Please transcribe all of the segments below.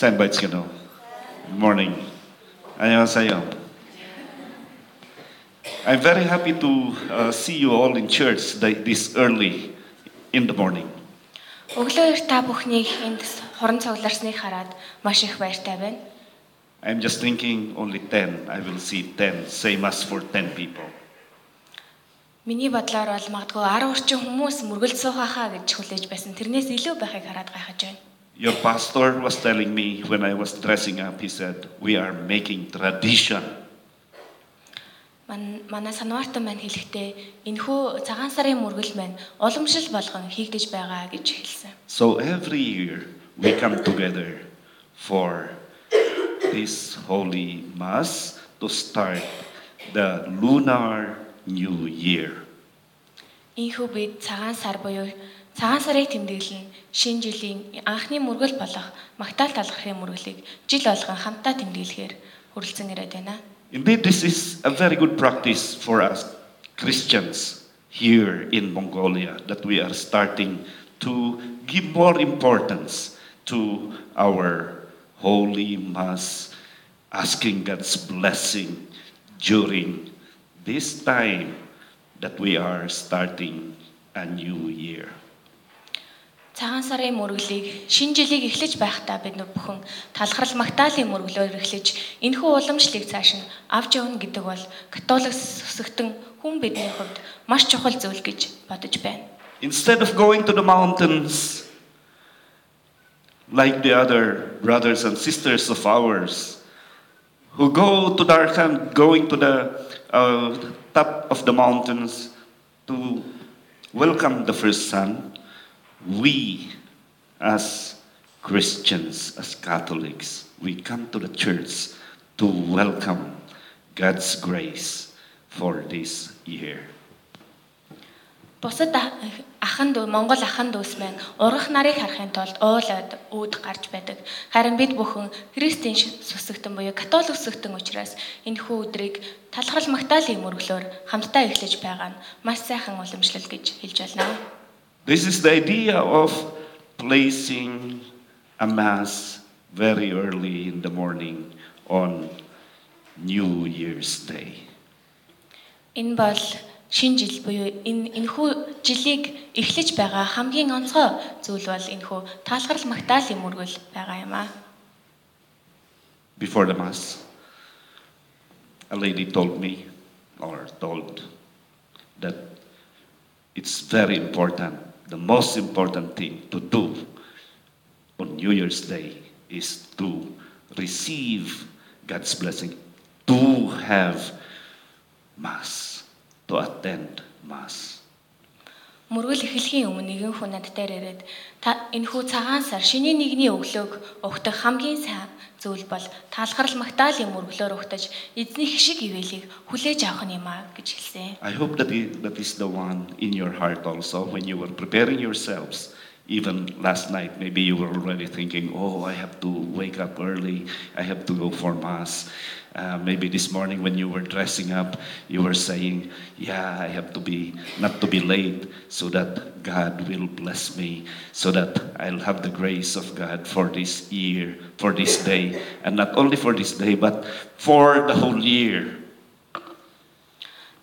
сайн байцгаана уу? Good morning. 안녕하세요. I'm very happy to uh, see you all in church th- this early in the morning. Өглөө та бүхнийг энд хорон цугларсныг хараад маш их баяртай байна. I'm just thinking only 10. I will see 10, same as for 10 people. Миний бодлоор бол магадгүй 10 орчим хүмүүс мөргөл суухаахаа гэж хүлээж байсан. Тэрнээс илүү байхыг хараад гайхаж байна. Your pastor was telling me when I was dressing up, he said, We are making tradition. Ман манай санваартан маань хэлэхдээ энэхүү цагаан сарын мөргөл маань уламжлал болгон хийгдэж байгаа гэж хэлсэн. So every year we come together for this holy mass to start the lunar new year. Ийхүү бид цагаан сар буюу цагаан сарыг тэмдэглэн шинэ жилийн анхны мөргөл болох магтаал талхахын мөргөлийг жил болгон хамтдаа тэмдэглэхээр хүрэлцэн ирээд байна. Indeed, this is a very good practice for us Christians here in Mongolia that we are starting to give more importance to our holy mass, asking God's blessing during this time that we are starting a new year. Цагаан сарын мөргөлийг шинэ жилийг эхлэж байхдаа бид нар бүхэн талхрал магтаалын мөргөлөөр эхлэж энэхүү уламжлалыг цааш нь авч явна гэдэг бол католик сүсгтэн хүн бидний хувьд маш чухал зүйл гэж бодож байна. Instead of going to the mountains like the other brothers and sisters of ours who go to Darkhan, going to the uh, top of the mountains to welcome the first son, we as Christians, as Catholics, we come to the church to welcome God's grace for this year. Бусад ах- ахын дүү Монгол ахын дүүс маань ургах нарыг харахын тулд уулаад үүд гарч байдаг. Харин бид бүхэн христийн сүсгтэн буюу католик сүсгтэн учраас энэхүү өдрийг талхрал магтаалын мөргөлөөр хамтдаа эхлэж байгаа нь маш сайхан уламжлал гэж хэлж байна. This is the idea of placing a mass very early in the morning on New Year's Day. Энэ бол шинэ жил буюу энэ энэхүү жилийг эхлэж байгаа хамгийн онцгой зүйл бол энэхүү таалхарл магтаалын мөргөл байгаа юм аа. Before the Mass, a lady told me, or told, that it's very important, the most important thing to do on New Year's Day is to receive God's blessing, to have Mass, to attend Mass. Мөргөл эхлэхийн өмнө нэгэн хүн над дээр ирээд та энэхүү цагаан сар шинийн нэгний өглөөг угтах хамгийн сайн зүйл бол таалхарл магтаалын мөргөлөөр угтаж эзний хшиг ивэлийг хүлээж авах нь юм аа гэж хэлсэн. I hope that that is the one in your heart also when you were preparing yourselves. Even last night, maybe you were already thinking, oh, I have to wake up early, I have to go for Mass. Uh, maybe this morning when you were dressing up, you were saying, yeah, I have to be, not to be late, so that God will bless me, so that I'll have the grace of God for this year, for this day, and not only for this day, but for the whole year.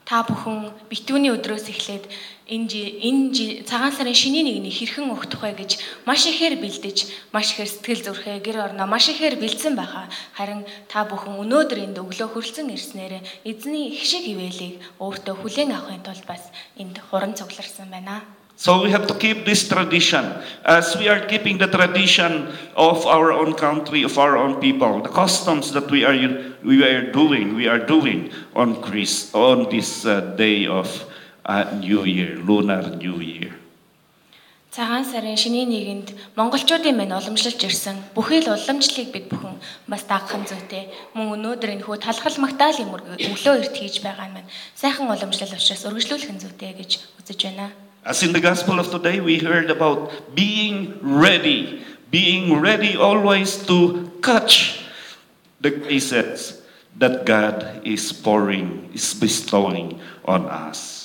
Та бүхэн битүүний өдрөөс эхлээд Энэ энэ цагаан сарын шинийн нэгний хэрхэн угтах вэ гэж маш ихээр бэлдэж, маш ихээр сэтгэл зүрхээ гэр орноо маш ихээр бэлдсэн байхаа. Харин та бүхэн өнөөдөр энд өглөө хөрөлцөн ирснээр эзний их шиг ивэлийг өөртөө хүлээн авахын тулд бас энд хуран цугларсан байна. So we have to keep this tradition as we are keeping the tradition of our own country, of our own people, the customs that we are we are doing, we are doing on Christ on this uh, day of uh, New Year, lunar New Year. Цагаан сарын шинийн нэгэнд монголчуудын мань уламжлалж ирсэн бүхий л уламжлалыг бид бүхэн бас дагахын зүйтэй. Мөн өнөөдөр энэ хүү талхал магтаалын мөргө өглөө эрт хийж байгаа нь маань сайхан уламжлал учраас үргэлжлүүлэх нь зүйтэй гэж үзэж байна. As in the gospel of today, we heard about being ready, being ready always to catch the graces that God is pouring, is bestowing on us.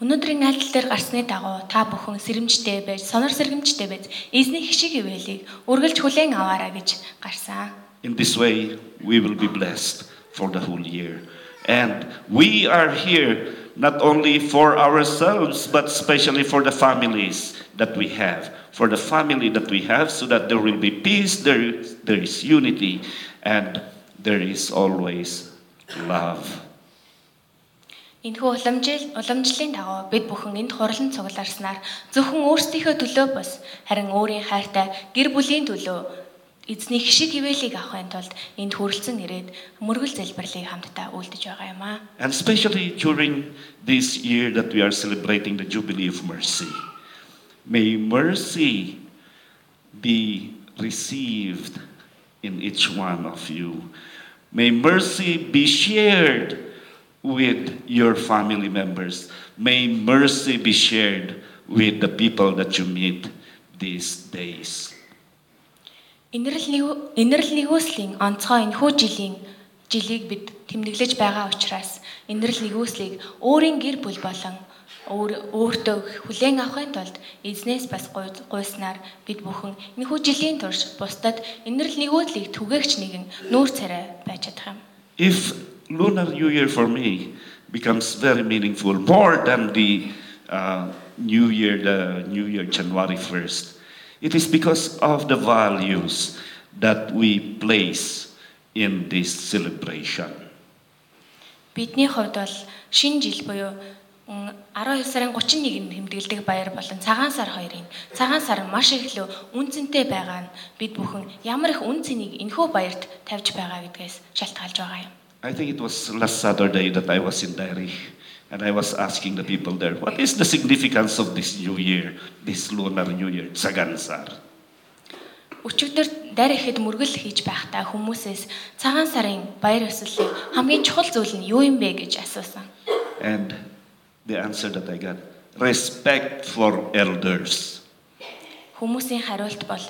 Өнөөдрийн найдал дээр гарсны дагуу та бүхэн сэрэмжтэй байж, сонор сэргэмжтэй байж, эзний хишиг ивэлийг үргэлж хүлээн аваарай гэж гарсан. In this way, we will be blessed for the whole year. And we are here not only for ourselves, but especially for the families that we have. For the family that we have, so that there will be peace, there, there is unity, and there is always love. Энэхүү уламжил уламжлалын дагуу бид бүхэн энд хурлан цугларснаар зөвхөн өөрсдийнхөө төлөө бос харин өөрийн хайртай гэр бүлийн төлөө эзний хшиг хിവэлийг авахын тулд энд хүрэлцэн ирээд мөргөл залбирлыг хамтдаа үйлдэж байгаа юм аа. And especially during this year that we are celebrating the Jubilee of Mercy, may mercy be received in each one of you. May mercy be shared with your family members. May mercy be shared with the people that you meet these days. Инэрл инэрл нэгүслийн онцгой энэхүү жилийн жилийг бид тэмдэглэж байгаа учраас инэрл нэгүслийг өөрийн гэр бүл болон өөр өөртөө хүлээн авахын тулд эзнээс бас гуйснаар бид бүхэн энэхүү жилийн турш бусдад инэрл нэгүслийг түгээгч нэгэн нүүр царай байж чадах юм. If Lunar New Year for me becomes very meaningful, more than the uh, New Year, the New Year January 1st. It is because of the values that we place in this celebration. Бидний хувьд бол шинэ жил буюу 12 сарын 31-нд тэмдэглэдэг баяр болон цагаан сар хоёрын цагаан сар маш их л үнцэнтэй байгаа нь бид бүхэн ямар их үн цэнийг энэхүү баярт тавьж байгаа гэдгээс шалтгаалж байгаа юм. I think it was last Saturday that I was in Dairi and I was asking the people there, what is the significance of this new year, this lunar new year, Sagansar? Өчигдөр дайр ихэд мөргөл хийж байхдаа хүмүүсээс цагаан сарын баяр ёслолын хамгийн чухал зүйл нь юу юм бэ гэж асуусан. And the answer that I got, respect for elders. Хүмүүсийн хариулт бол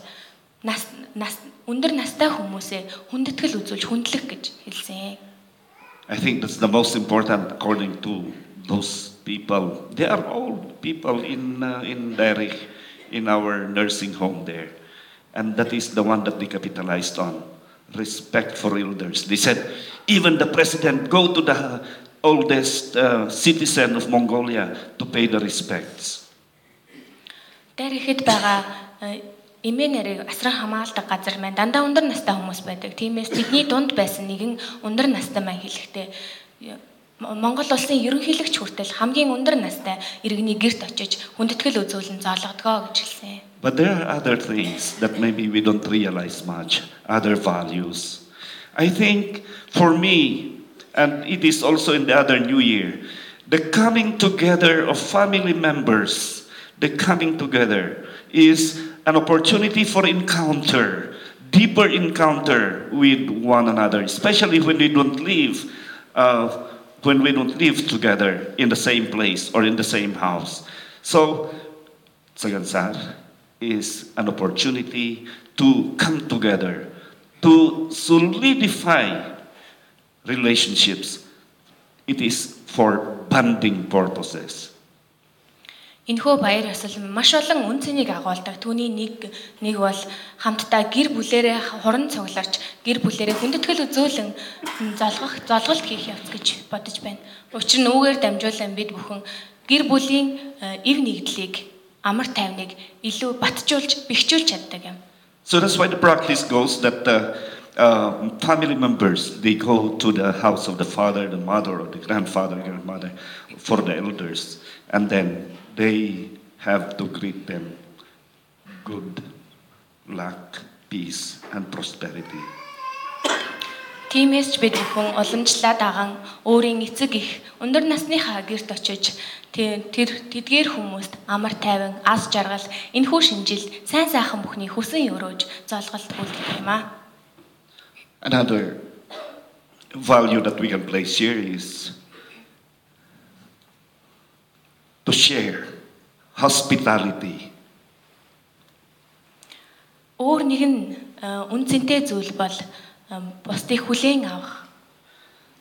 нас нас өндөр настай хүмүүсээ хүндэтгэл үзүүлж хүндлэх гэж хэлсэн. I think that's the most important according to those people. They are old people in uh, in Derek, in our nursing home there, and that is the one that they capitalized on. Respect for elders. They said even the president go to the oldest uh, citizen of Mongolia to pay the respects. Эмээ нарыг асран хамгаалдаг газар маань дандаа өндөр настай хүмүүс байдаг. Тиймээс тэдний дунд байсан нэгэн өндөр настай маань хэлэхдээ Монгол улсын ерөнхийлөгч хүртэл хамгийн өндөр настай иргэний герт очиж хүндэтгэл үзүүлэн зоолгодгоо гэж хэлсэн. But there are other things that maybe we don't realize much, other values. I think for me, and it is also in the other new year, the coming together of family members, the coming together is an opportunity for encounter, deeper encounter with one another, especially when we don't live. Uh, when we don't live together in the same place or in the same house. So, Sagansar is an opportunity to come together, to solidify relationships. It is for bonding purposes. Энэхүү баяр ёслол маш олон үн цэнийг агуулдаг. Түүний нэг нэг бол хамтдаа гэр бүлэрээ хуран цугларч гэр бүлэрээ хүндэтгэл үзүүлэн золгох золголт хийх явц гэж бодож байна. Учир нь үүгээр дамжуулан бид бүхэн гэр бүлийн эв нэгдлийг амар тайвныг илүү батжуулж бэхжүүлж чаддаг юм. So that's why the practice goes that the uh, family members they go to the house of the father, the mother, or the grandfather, grandmother for the elders, and then they have to greet them good luck, peace, and prosperity. Тиймээс ч бид бүхэн уламжлаад агаан өөрийн эцэг их өндөр насныхаа гэрт очиж тэр тэдгээр хүмүүст амар тайван, аз жаргал, энэхүү шинжил сайн сайхан бүхний хүсэн өрөөж золголт үлдэх юм аа. Another value that we can place here is to share hospitality. Өөр нэг нь үнцэнтэй зүйл бол бусдыг хүлээн авах.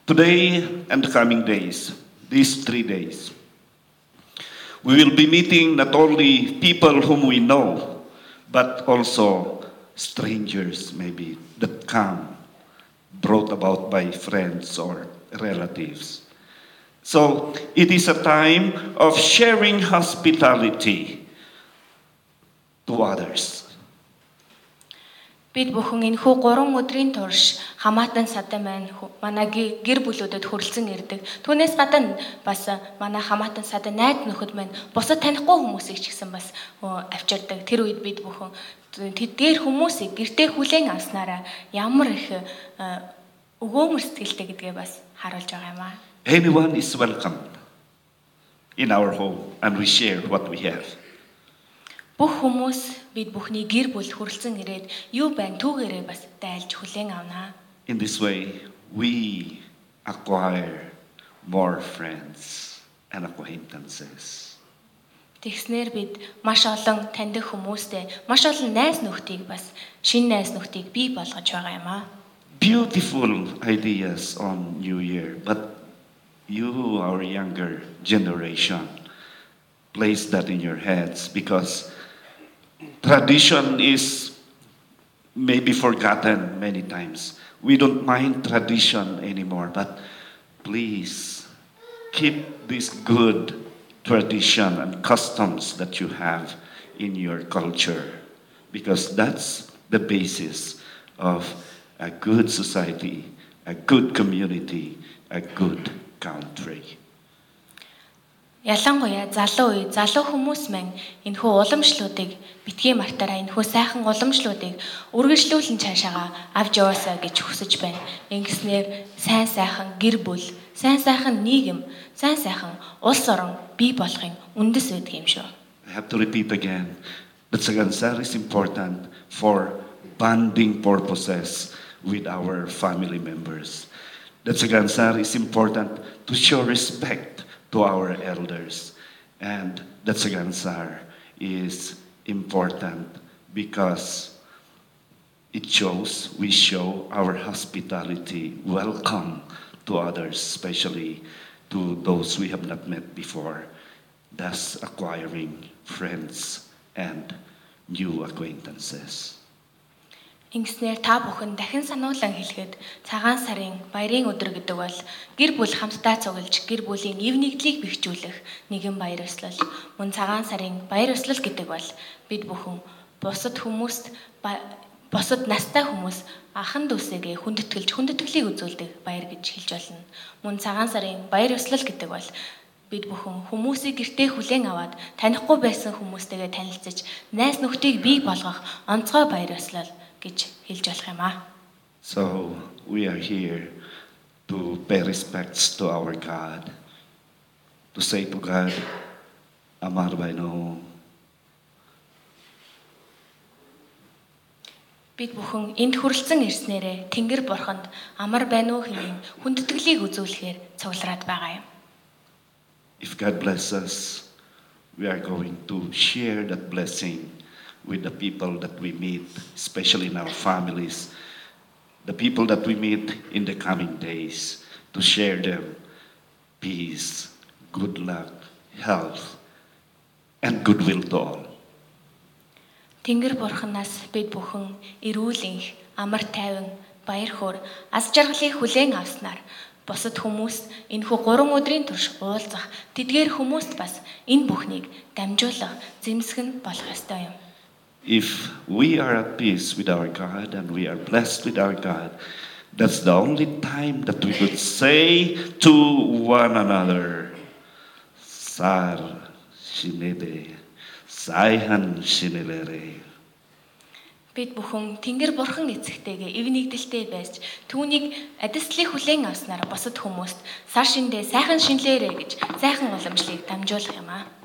Today and the coming days, these three days, We will be meeting not only people whom we know, but also strangers, maybe, that come, brought about by friends or relatives. So it is a time of sharing hospitality to others. Бид бүхэн энэхүү 3 өдрийн турш хамаатан садан маань манай гэр бүлүүдэд хүрэлцэн ирдэг. Түүнээс гадна бас манай хамаатан садан найз нөхөд маань бусад танихгүй хүмүүсийг ч гэсэн бас авчирдаг. Тэр үед бид бүхэн тэдгээр хүмүүсийг гэртээ хүлээн авснараа ямар их э, өгөөмөр сэтгэлтэй гэдгээ бас харуулж байгаа юм аа. Anyone is welcome in our home, and we share what we have. Бүх хүмүүс бид бүхний гэр бүл хүрэлцэн ирээд юу байна түүгээрээ бас дайлж хүлээн авнаа. In this way, we acquire more friends and acquaintances. Тэгснээр бид маш олон таньдаг хүмүүстэй маш олон найз нөхдийг бас шин найз нөхдийг бий болгож байгаа юм аа. Beautiful ideas on New Year, but you, our younger generation, place that in your heads because tradition is maybe forgotten many times. We don't mind tradition anymore, but please keep this good tradition and customs that you have in your culture because that's the basis of a good society, a good community, a good country. Ялангуяа залуу үе залуу хүмүүс маань энэхүү уламжлуудыг битгий мартаараа энэхүү сайхан уламжлуудыг үргэлжлүүлэн цаашаага авч яваасаа гэж хүсэж байна. Ингэснээр сайн сайхан гэр бүл, сайн сайхан нийгэм, сайн сайхан улс орон бий болохын үндэс байдаг юм шүү. I have to repeat again that Sagansar is important for bonding purposes with our family members. That Sagansar is important to show respect to our elders. And that Sagansar is important because it shows, we show our hospitality, welcome to others, especially to those we have not met before, thus acquiring friends and new acquaintances. Ингэснээр та бүхэн дахин сануулan хэлэхэд цагаан сарын баярын өдөр гэдэг бол гэр бүл хамтдаа цуглаж гэр бүлийн эв нэгдлийг бэхжүүлэх нэгэн баяр ёслол. Мөн цагаан сарын баяр ёслол гэдэг бол бид бүхэн бусад хүмүүст бусад настай хүмүүс ахан дүүсээгээ хүндэтгэлж хүндэтгэлийг үзүүлдэг баяр гэж хэлж болно. Мөн цагаан сарын баяр ёслол гэдэг бол бид бүхэн хүмүүсийг гэртээ хүлээн аваад танихгүй байсан хүмүүстэйгээ танилцж найз нөхдийг бий болгох онцгой баяр ёслол гэж хэлж болох юм аа. So we are here to pay respects to our God, to say to God, Amar Baino, Бид бүхэн энд хүрэлцэн ирснээрээ Тэнгэр бурханд амар байна уу хэмээн хүндэтгэлийг үзүүлэхээр цуглараад байгаа юм. if God bless us, we are going to share that blessing with the people that we meet, especially in our families, the people that we meet in the coming days, to share them peace, good luck, health, and goodwill to all. Тэнгэр бурханаас бид бүхэн эрүүл энх, амар тайван, баяр хөөр, аз жаргалыг хүлээн авснаар бусад хүмүүс энэхүү 3 өдрийн турш уулзах тэдгээр хүмүүст бас энэ бүхнийг дамжуулах зэмсэг нь болох ёстой юм. If we are at peace with our God and we are blessed with our God, that's the only time that we could say to one another, Sar Shinede, Saihan Shinelere. Бид бүхэн Тэнгэр бурхан эцэгтэйгээ эв нэгдэлтэй байж түүнийг адислыг хүлээн авснаар бусад хүмүүст сар шиндээ сайхан шинлээрэ гэж сайхан уламжлыг дамжуулах юм аа.